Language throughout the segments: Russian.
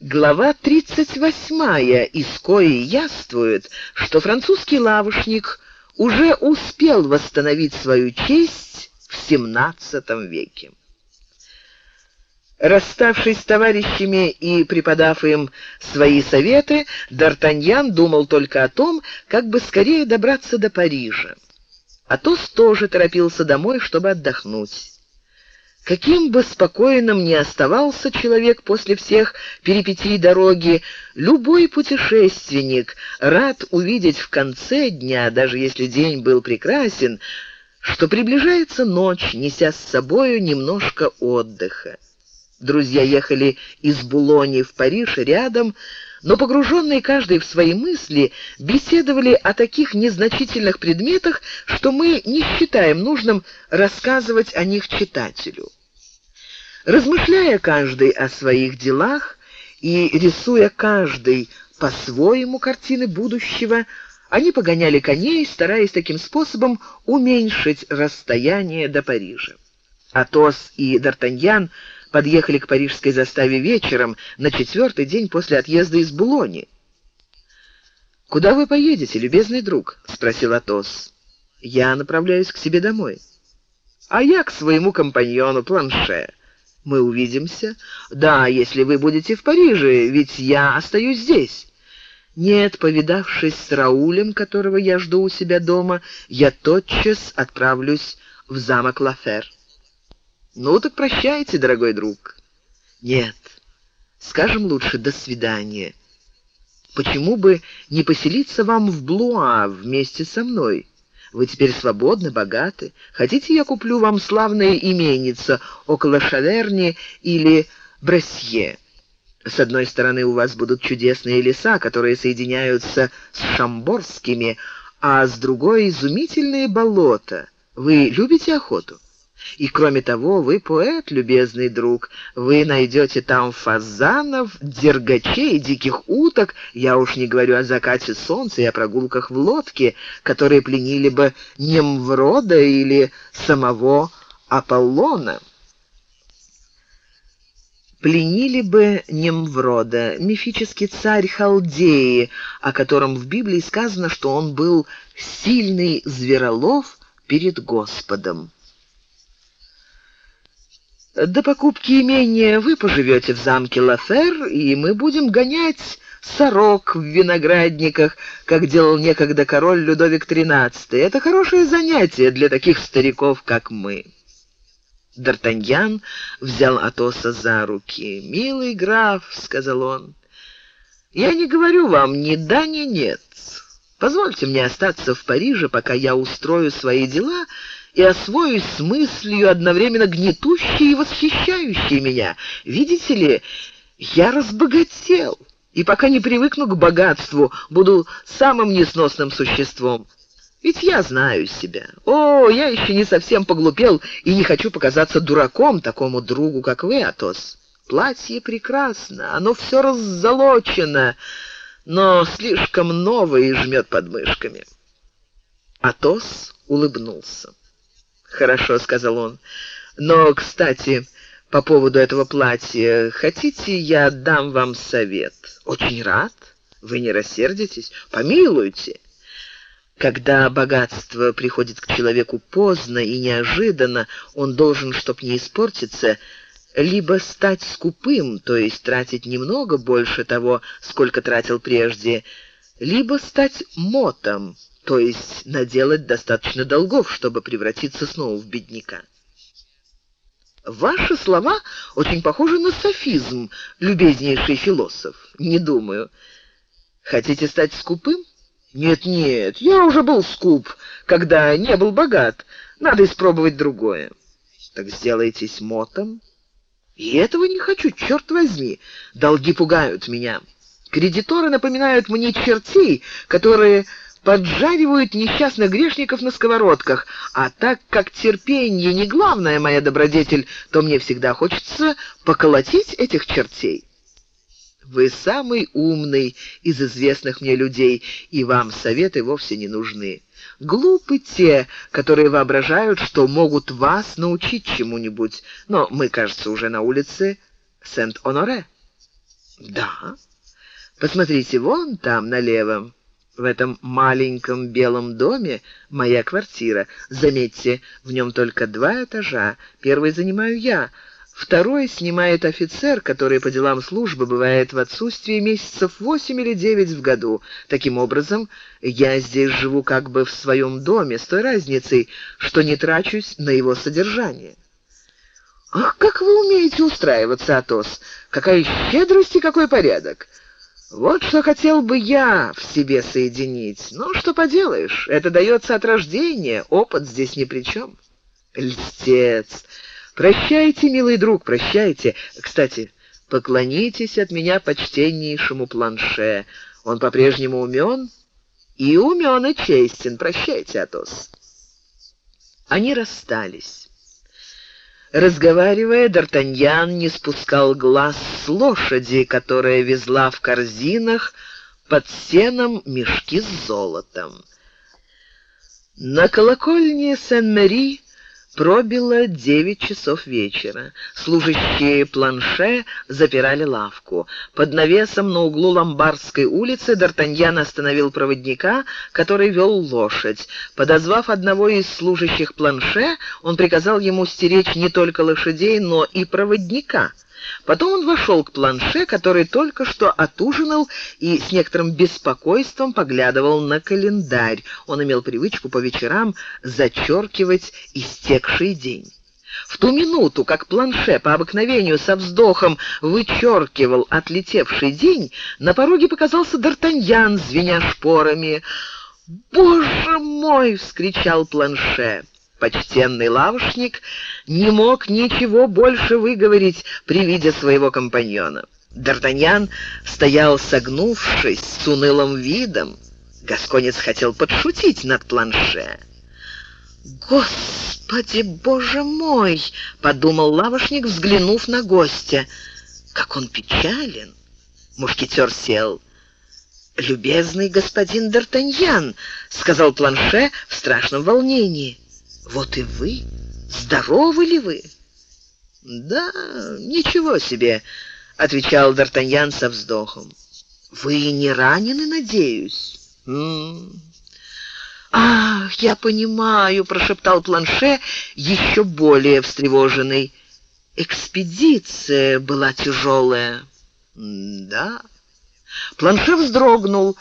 Глава 38, из коей яствует, что французский лавочник уже успел восстановить свою честь в XVII веке. Расставшись с товарищами и преподав им свои советы, Д'Артаньян думал только о том, как бы скорее добраться до Парижа. Атос тоже торопился домой, чтобы отдохнуть. Каким бы спокойным ни оставался человек после всех перипетий дороги, любой путешественник рад увидеть в конце дня, даже если день был прекрасен, что приближается ночь, неся с собою немножко отдыха. Друзья ехали из Булони в Париж рядом, но погруженные каждый в свои мысли, беседовали о таких незначительных предметах, что мы не считаем нужным рассказывать о них читателю. Размышляя каждый о своих делах и рисуя каждый по-своему картины будущего, они погоняли коней, стараясь таким способом уменьшить расстояние до Парижа. Атос и Д'Артаньян подъехали к парижской заставе вечером, на четвертый день после отъезда из Булони. «Куда вы поедете, любезный друг?» — спросил Атос. «Я направляюсь к себе домой». «А я к своему компаньону Планше. Мы увидимся?» «Да, если вы будете в Париже, ведь я остаюсь здесь». «Нет, повидавшись с Раулем, которого я жду у себя дома, я тотчас отправлюсь в замок Лафер». Ну так прощайте, дорогой друг. Нет. Скажем лучше до свидания. Почему бы не поселиться вам в Блуа вместе со мной? Вы теперь свободны, богаты. Хотите, я куплю вам славное именице около Шаверни или Брасье? С одной стороны у вас будут чудесные леса, которые соединяются с Шамборскими, а с другой изумительные болота. Вы любите охоту? И кроме того, вы поэт, любезный друг. Вы найдете там фазанов, дергачей, диких уток. Я уж не говорю о закате солнца и о прогулках в лодке, которые пленили бы Немврода или самого Аполлона. Пленили бы Немврода, мифический царь Халдеи, о котором в Библии сказано, что он был сильный зверолов перед Господом. До покупки имения вы поживете в замке Лафер, и мы будем гонять сорок в виноградниках, как делал некогда король Людовик XIII. Это хорошее занятие для таких стариков, как мы». Д'Артаньян взял Атоса за руки. «Милый граф», — сказал он, — «я не говорю вам ни да, ни нет. Позвольте мне остаться в Париже, пока я устрою свои дела и освоюсь с мыслью, одновременно гнетущей и восхищающей меня. Видите ли, я разбогател, и пока не привыкну к богатству, буду самым несносным существом. Ведь я знаю себя. О, я еще не совсем поглупел и не хочу показаться дураком такому другу, как вы, Атос. Платье прекрасно, оно все раззолочено, но слишком новое и жмет подмышками. Атос улыбнулся. «Хорошо», — сказал он. «Но, кстати, по поводу этого платья, хотите, я дам вам совет?» «Очень рад. Вы не рассердитесь? Помилуйте». Когда богатство приходит к человеку поздно и неожиданно, он должен, чтоб не испортиться, либо стать скупым, то есть тратить немного больше того, сколько тратил прежде, либо стать мотом, то есть наделать достаточно долгов, чтобы превратиться снова в бедняка. Ваши слова очень похожи на софизм, любезнейший философ. Не думаю. Хотите стать скупым? Нет, нет, я уже был скуп, когда не был богат. Надо испробовать другое. Так сделайтесь мотом. И этого не хочу, черт возьми. Долги пугают меня. Кредиторы напоминают мне чертей, которые поджаривают несчастных грешников на сковородках, а так как терпение не главная моя добродетель, то мне всегда хочется поколотить этих чертей. Вы самый умный из известных мне людей, и вам советы вовсе не нужны. Глупы те, которые воображают, что могут вас научить чему-нибудь. Но мы, кажется, уже на улице Сент-Оноре. Да. Посмотрите вон там налево. В этом маленьком белом доме моя квартира. Заметьте, в нем только два этажа. Первый занимаю я, второй снимает офицер, который по делам службы бывает в отсутствии месяцев восемь или девять в году. Таким образом, я здесь живу как бы в своем доме, с той разницей, что не трачусь на его содержание. Ах, как вы умеете устраиваться, Атос! Какая щедрость и какой порядок! Вот что хотел бы я в себе соединить. Ну, что поделаешь, это дается от рождения, опыт здесь ни при чем. Льстец! Прощайте, милый друг, прощайте. Кстати, поклонитесь от меня почтеннейшему планше. Он по-прежнему умен и умен и честен. Прощайте, Атос. Они расстались. Разговаривая, Д'Артаньян не спускал глаз с лошади, которая везла в корзинах под сеном мешки с золотом. На колокольне Сен-Мэри Пробило девять часов вечера. Служащие планше запирали лавку. Под навесом на углу Ломбардской улицы Д'Артаньян остановил проводника, который вел лошадь. Подозвав одного из служащих планше, он приказал ему стеречь не только лошадей, но и проводника — Потом он вошел к планше, который только что отужинал и с некоторым беспокойством поглядывал на календарь. Он имел привычку по вечерам зачеркивать истекший день. В ту минуту, как планше по обыкновению со вздохом вычеркивал отлетевший день, на пороге показался Д'Артаньян, звеня шпорами. «Боже мой!» — вскричал планше. Почтенный лавочник не мог ничего больше выговорить при виде своего компаньона. Д'Артаньян стоял согнувшись, с унылым видом. Гасконец хотел подшутить над планше. «Господи, боже мой!» — подумал лавочник, взглянув на гостя. «Как он печален!» Мушкетер сел. «Любезный господин Д'Артаньян», — сказал планше в страшном волнении. Вот и вы. Здоровы ли вы? Да, ничего себе, отвечал Д'Артаньян со вздохом. Вы не ранены, надеюсь? М Ах, я понимаю, прошептал Планше, еще более встревоженный. Экспедиция была тяжелая. Да. Планше вздрогнул.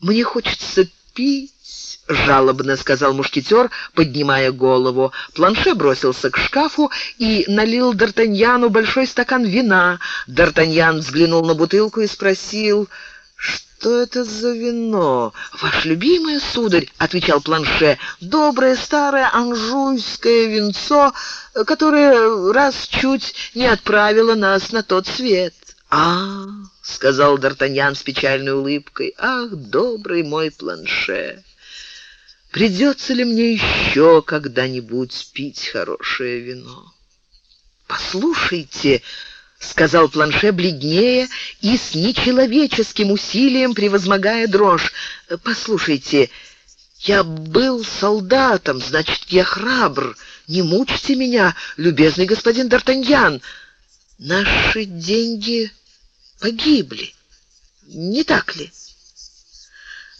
Мне хочется пить — жалобно сказал мушкетер, поднимая голову. Планше бросился к шкафу и налил Д'Артаньяну большой стакан вина. Д'Артаньян взглянул на бутылку и спросил... «Что это за вино?» «Ваш любимый, сударь», — отвечал Планше, — «доброе старое анжуйское винцо, которое раз чуть не отправило нас на тот свет». «А, — сказал Д'Артаньян с печальной улыбкой, — ах, добрый мой Планше!» Придется ли мне еще когда-нибудь пить хорошее вино? Послушайте, сказал Планше бледнее и с нечеловеческим усилием превозмогая дрожь. Послушайте, я был солдатом, значит, я храбр. Не мучьте меня, любезный господин Д'Артаньян. Наши деньги погибли. Не так ли?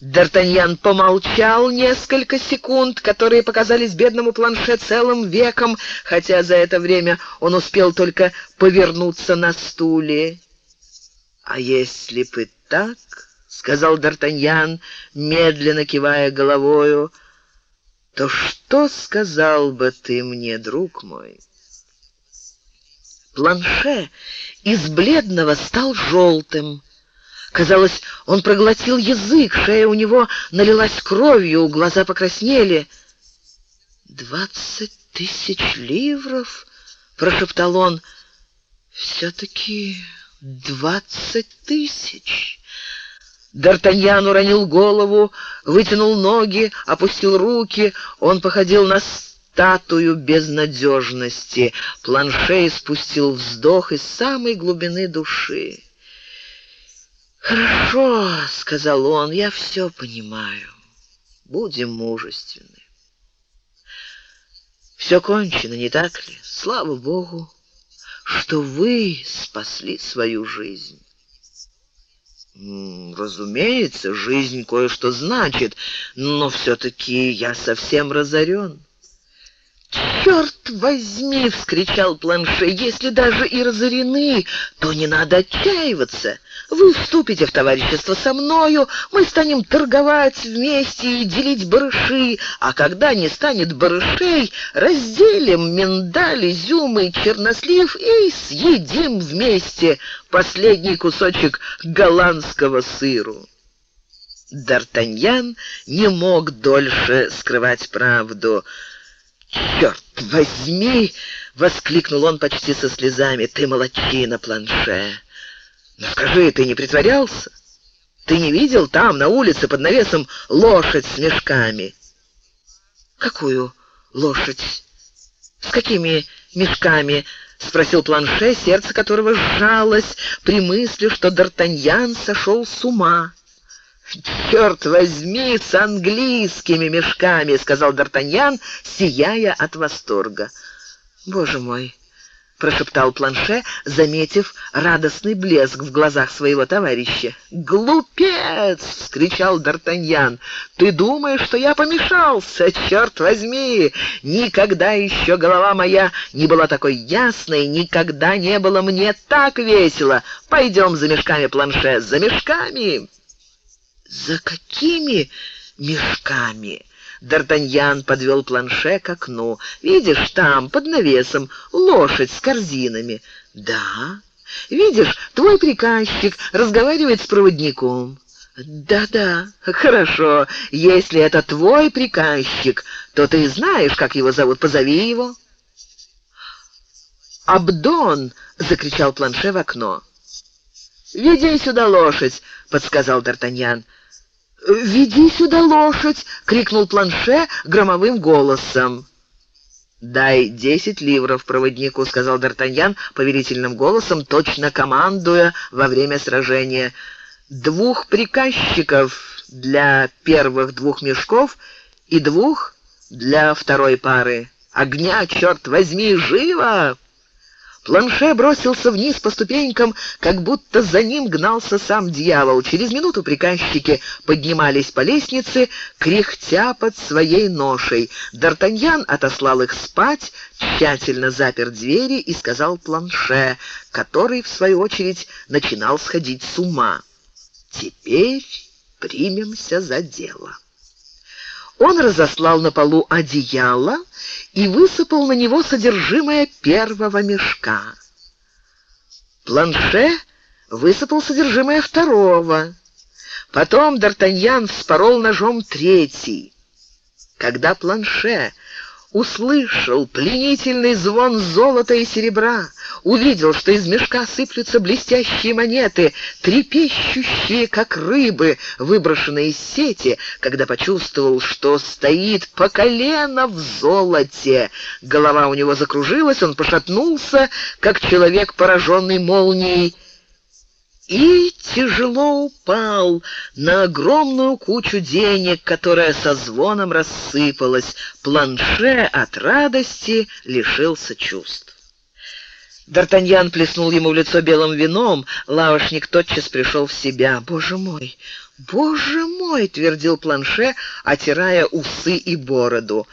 Д'Артаньян помолчал несколько секунд, которые показались бедному планше целым веком, хотя за это время он успел только повернуться на стуле. «А если бы так, — сказал Д'Артаньян, медленно кивая головою, — то что сказал бы ты мне, друг мой?» Планше из бледного стал желтым. Казалось, он проглотил язык, шея у него налилась кровью, глаза покраснели. «Двадцать тысяч ливров?» — прошептал он. «Все-таки двадцать тысяч». Д'Артаньян уронил голову, вытянул ноги, опустил руки. Он походил на статую безнадежности. Планшей спустил вздох из самой глубины души. «Хорошо», — сказал он, — «я все понимаю. Будем мужественны». Все кончено, не так ли? Слава Богу, что вы спасли свою жизнь. Разумеется, жизнь кое-что значит, но все-таки я совсем разорен. «Черт возьми!» — вскричал Планше. «Если даже и разорены, то не надо отчаиваться. Вы вступите в товарищество со мною, мы станем торговать вместе и делить барыши, а когда не станет барышей, разделим миндаль, изюм и чернослив и съедим вместе последний кусочек голландского сыру». Д'Артаньян не мог дольше скрывать правду — «Черт возьми!» — воскликнул он почти со слезами. «Ты молодчина, планше! Но скажи, ты не притворялся? Ты не видел там, на улице, под навесом, лошадь с мешками?» «Какую лошадь? С какими мешками?» — спросил планше, сердце которого сжалось при мысли, что Д'Артаньян сошел с ума. «Черт возьми, с английскими мешками!» — сказал Д'Артаньян, сияя от восторга. «Боже мой!» — прошептал Планше, заметив радостный блеск в глазах своего товарища. «Глупец!» — вскричал Д'Артаньян. «Ты думаешь, что я помешался? Черт возьми! Никогда еще голова моя не была такой ясной, никогда не было мне так весело! Пойдем за мешками, Планше, за мешками!» «За какими мешками?» Д'Артаньян подвел планше к окну. «Видишь, там, под навесом, лошадь с корзинами». «Да». «Видишь, твой приказчик разговаривает с проводником». «Да-да, хорошо. Если это твой приказчик, то ты знаешь, как его зовут. Позови его». «Абдон!» — закричал планше в окно. «Веди сюда лошадь!» — подсказал Д'Артаньян. «Веди сюда лошадь!» — крикнул планше громовым голосом. «Дай десять ливров проводнику», — сказал Д'Артаньян повелительным голосом, точно командуя во время сражения. «Двух приказчиков для первых двух мешков и двух для второй пары. Огня, черт возьми, живо!» Планше бросился вниз по ступенькам, как будто за ним гнался сам дьявол. Через минуту приказчики поднимались по лестнице, кряхтя под своей ношей. Д'Артаньян отослал их спать, тщательно запер двери и сказал Планше, который, в свою очередь, начинал сходить с ума. «Теперь примемся за дело». Он разослал на полу одеяло и высыпал на него содержимое первого мешка. Планше высыпал содержимое второго. Потом Д'Артаньян вспорол ножом третий. Когда Планше услышал пленительный звон золота и серебра, увидел, что из мешка сыплются блестящие монеты, трепещущие, как рыбы, выброшенные из сети, когда почувствовал, что стоит по колено в золоте. Голова у него закружилась, он пошатнулся, как человек, пораженный молнией, и тяжело упал на огромную кучу денег, которая со звоном рассыпалась. Планше от радости лишился чувств. Д'Артаньян плеснул ему в лицо белым вином, лавошник тотчас пришел в себя. «Боже мой! Боже мой!» — твердил Планше, отирая усы и бороду.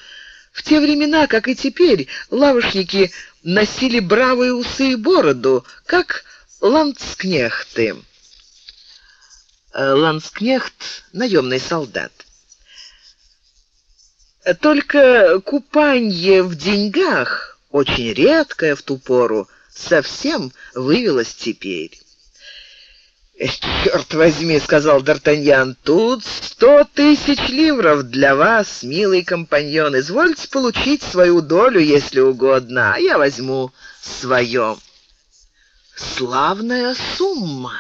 В те времена, как и теперь, лавошники носили бравые усы и бороду, как ландскнехты. Э, ландскнехт — наемный солдат. Только купанье в деньгах, очень редкое в ту пору, совсем вывелось теперь. «Черт возьми», — сказал Д'Артаньян, — «тут сто тысяч ливров для вас, милый компаньон. Извольте получить свою долю, если угодно, а я возьму свое». Славная сумма!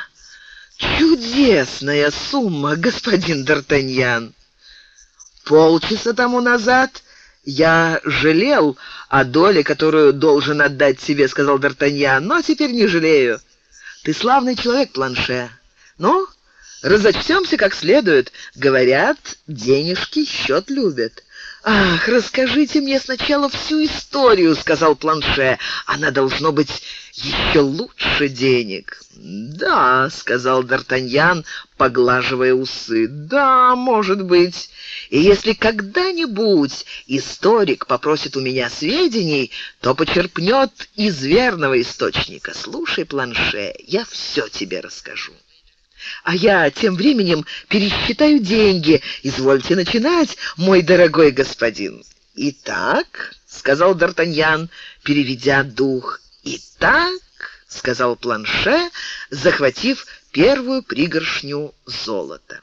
Чудесная сумма, господин Д'Артаньян! Полчаса тому назад я жалел о доле, которую должен отдать тебе, сказал Д'Артаньян, но теперь не жалею. Ты славный человек, Планше. Ну, разочтемся как следует. Говорят, денежки счет любят. «Ах, расскажите мне сначала всю историю», — сказал Планше. «Она должно быть еще лучше денег». «Да», — сказал Д'Артаньян, поглаживая усы. «Да, может быть. И если когда-нибудь историк попросит у меня сведений, то почерпнет из верного источника. Слушай, Планше, я все тебе расскажу». А я тем временем пересчитаю деньги. Извольте начинать, мой дорогой господин. Итак, сказал Д'Артаньян, переведя дух. Итак, сказал Планше, захватив первую пригоршню золота.